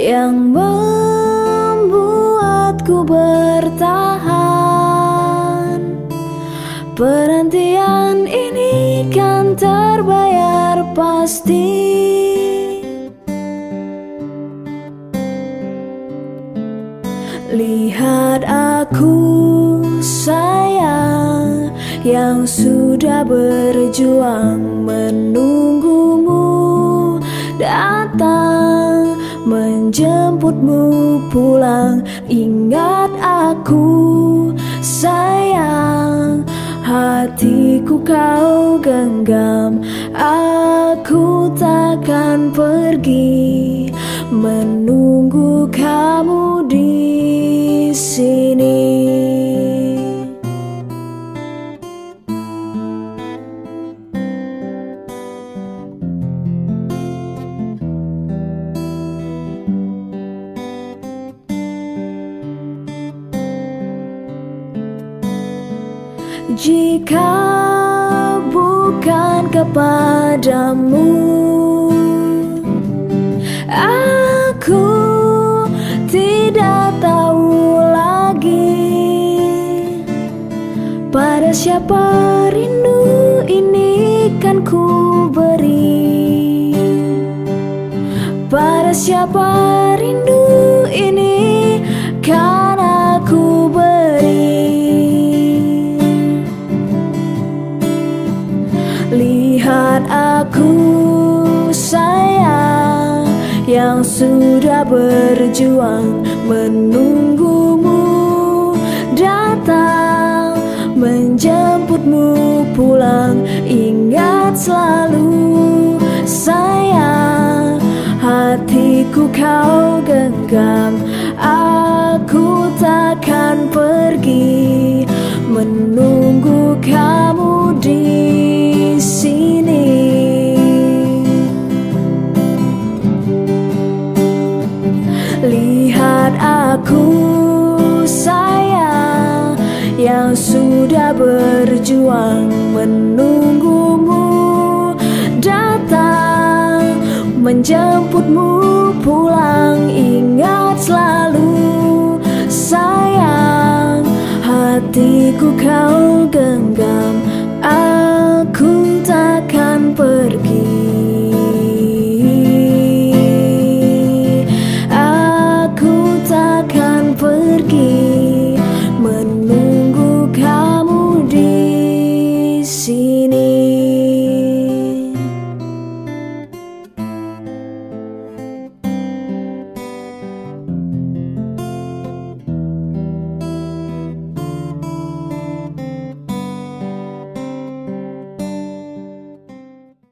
yang membuatku bertahan. Perhentian ini kan terbayar pasti. Lihat aku sayang yang sudah berjuang menunggumu menjemputmu pulang. Ingat aku sayang. Hatiku kau genggam. Aku takkan pergi. Menunggu kamu di sini. Jika bukan kepadamu Aku tidak tahu lagi Pada siapa rindu ini kan ku beri. Pada siapa rindu ini yang sudah berjuang menunggumu datang menjemputmu pulang. Ingat selalu sayang hatiku kau genggam. Aku takkan pergi menunggu kamu berjuang menunggumu datang menjemputmu pulang. Ingat selalu sayang hatiku kau genggam. Aku takkan pergi